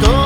todo.